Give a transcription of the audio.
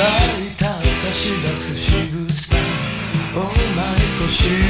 ライター差し出す仕草。お前と知る